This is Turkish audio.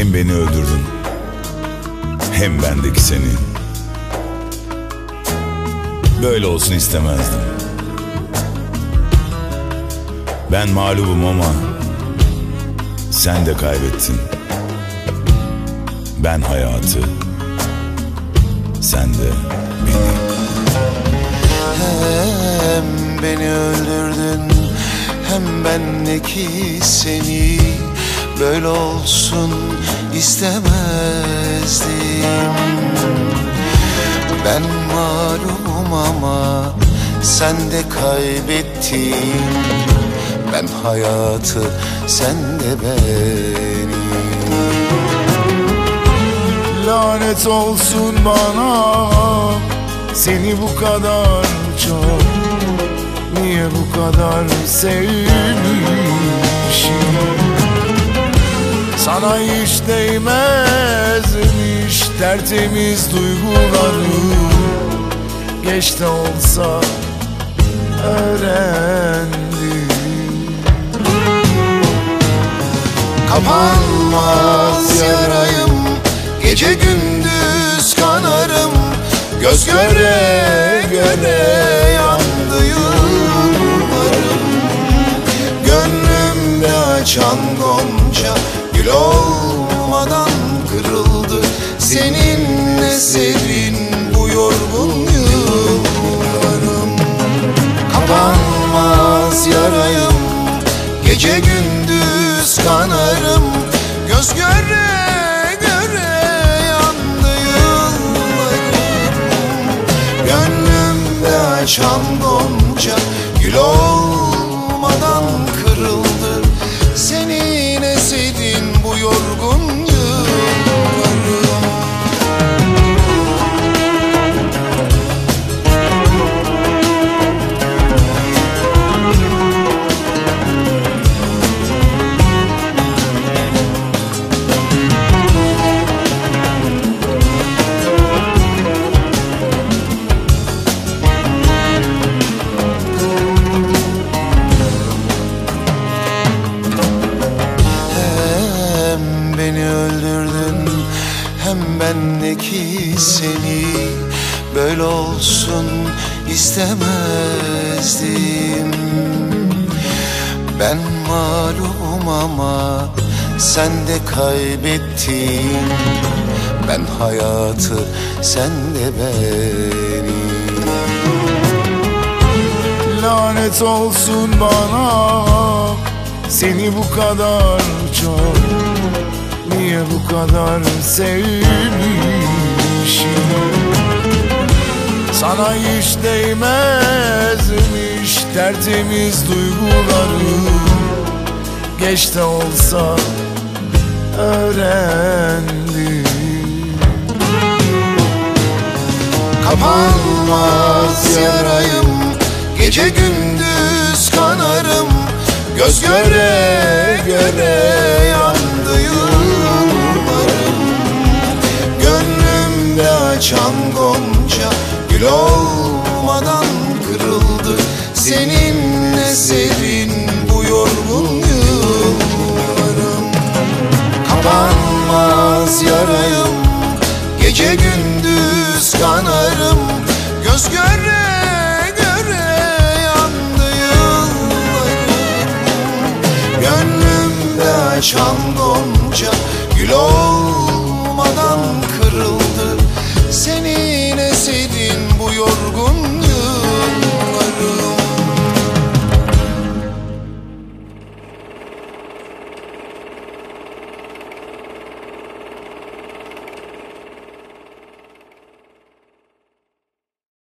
Hem beni öldürdün Hem bendeki seni. Böyle olsun istemezdim. Ben mağlubum ama Sen de kaybettin. Ben hayatı Sen de beni. Hem beni öldürdün hem bendeki seni Böyle olsun istemezdim. Ben mağlubum ama sen de kaybettin. Ben hayatı sen de beni Lanet olsun bana Seni bu kadar çok. Niye bu kadar sevmişim Sana hiç değmezmiş Tertemiz duyguları. Geç de olsa öğrendim Kapanmaz yarayım Gece gündüz kanarım. Göz göre göre yandı yıllarım. Gönlümde açan gonca Gül olmadan kırıldı. Seninle serin bu yorgun yıllarım? Kapanmaz yarayım Gece gündüz kanarım. Göz göre göre yandı yıllarım. Gönlümde açan gonca Gül olmadan hem bendeki seni Böyle olsun istemezdim. Ben mağlubum ama sen de kaybettin. Ben hayatı sen de beni Lanet olsun bana Seni bu kadar çok bu kadar sevmişim. Sana hiç değmezmiş Tertemiz duyguları Geç de olsa öğrendim. Kapanmaz yarayım Gece gündüz kanarım. Göz göre göre yandı açan gonca Gül olmadan kırıldı. Seninle serin bu yorgun yıllarım? Kapanmaz yarayım Gece gündüz kanarım. Göz göre göre yandı yıllarım. Gönlümde açan gonca Gül ol